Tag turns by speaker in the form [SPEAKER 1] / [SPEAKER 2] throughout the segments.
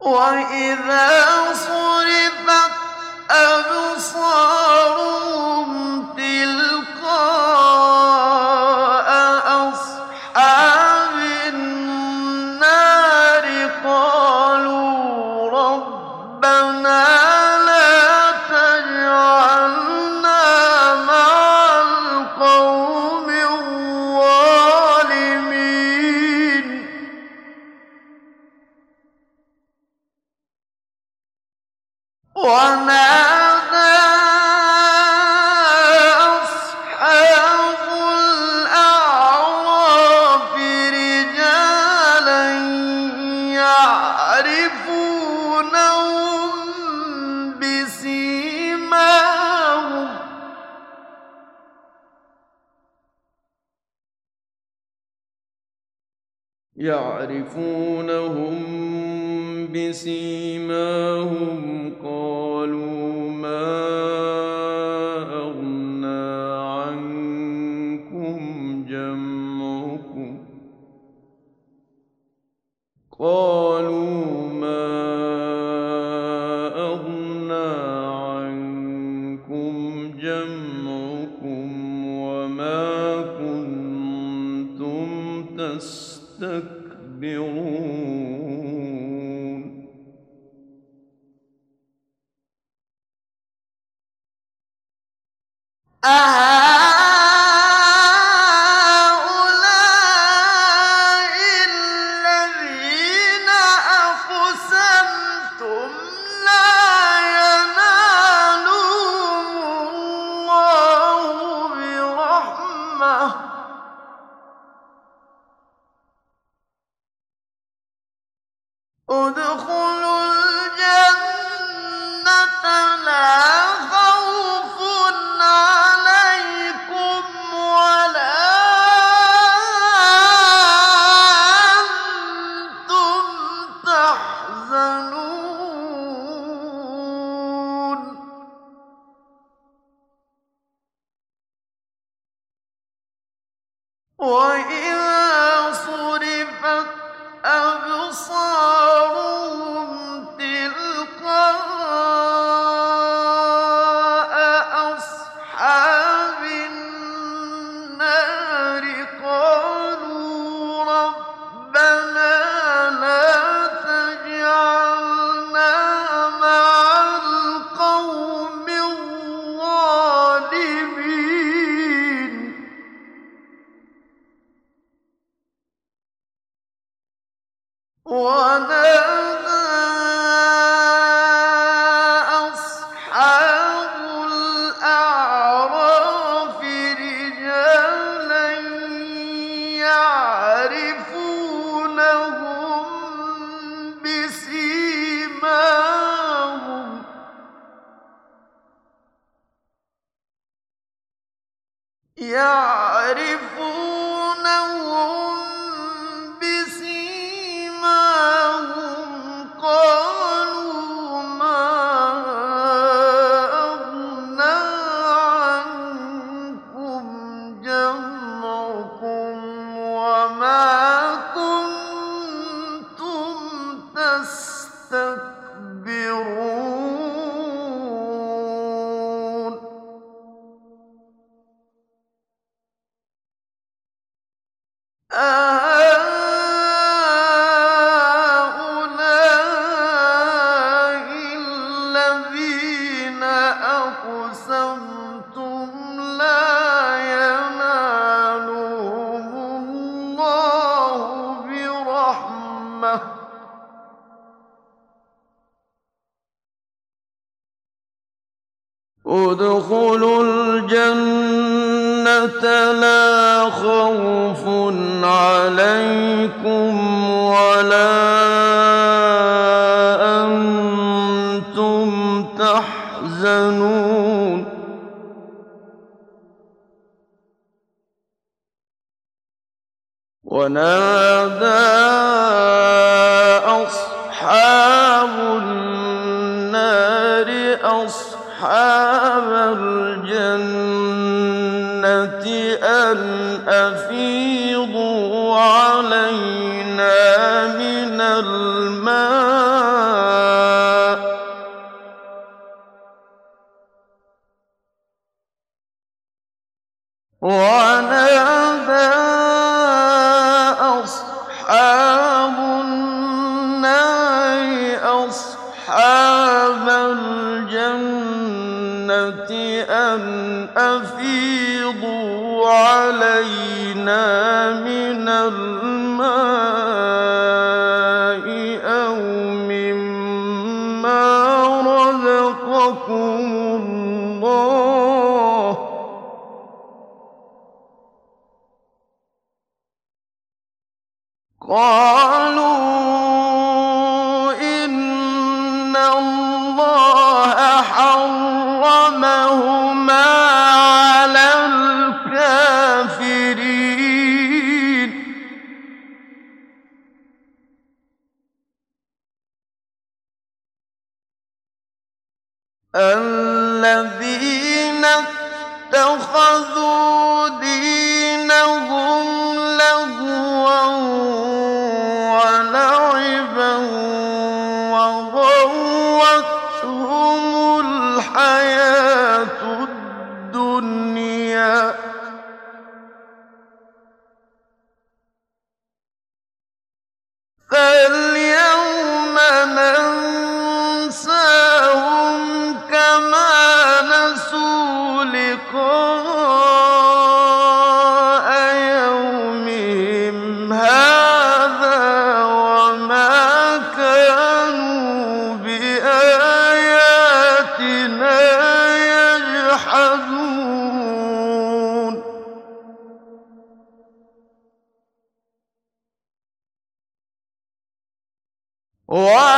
[SPEAKER 1] وإذا صرفت أبصارهم يعرفونهم بسيماهم وَإِن تحزنون ونادى أصحاب النار أصحاب الجنة أن أفيضوا عليهم. ونادى أصحاب النار أصحاب الجنة علينا من الأرض قالوا إن الله حرمهم What?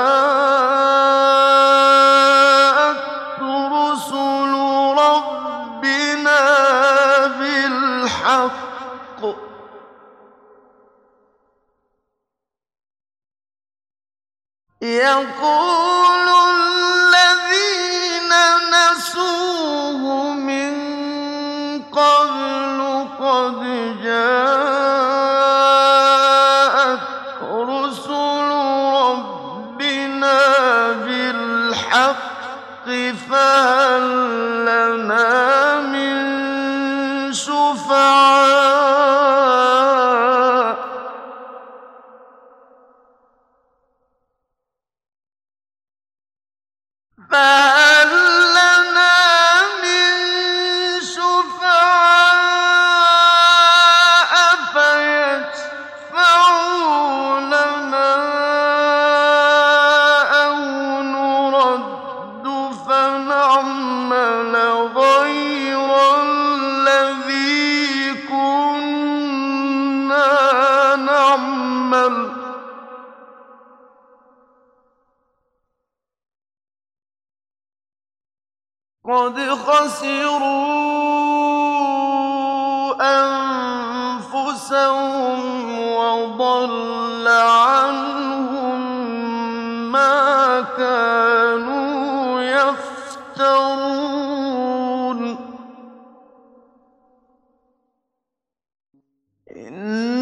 [SPEAKER 1] فهل قد خسروا أنفسهم وضل عنهم ما كانوا يفترون. إن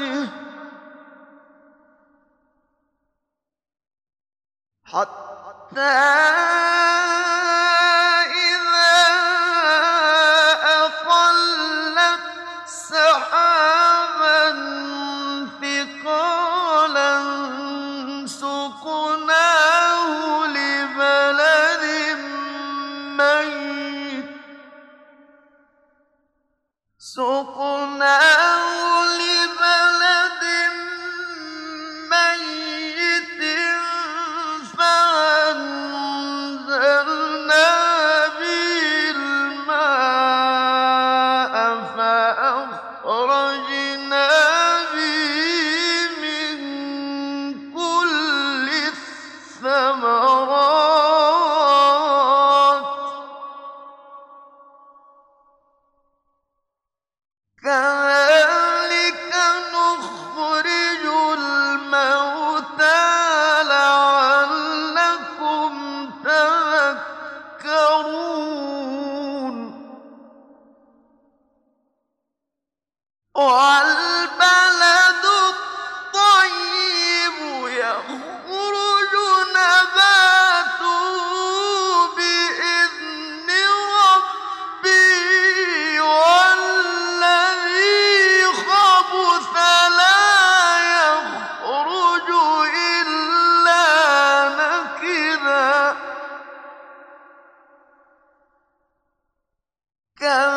[SPEAKER 1] رحمته حتى كذلك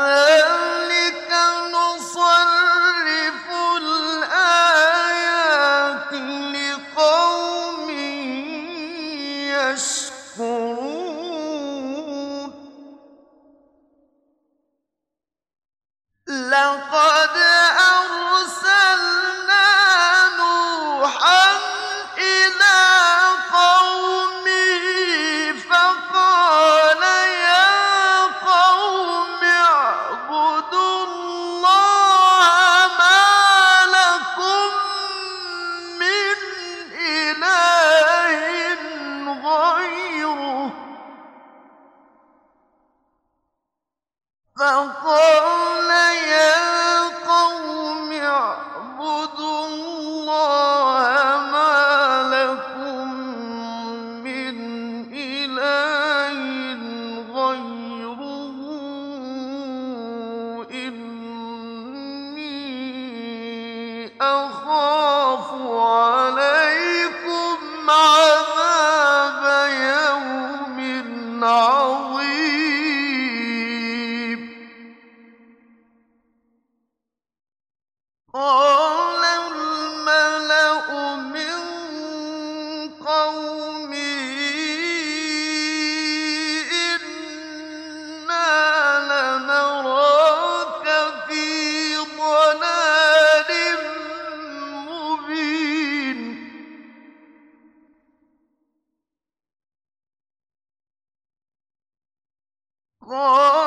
[SPEAKER 1] أخاف کو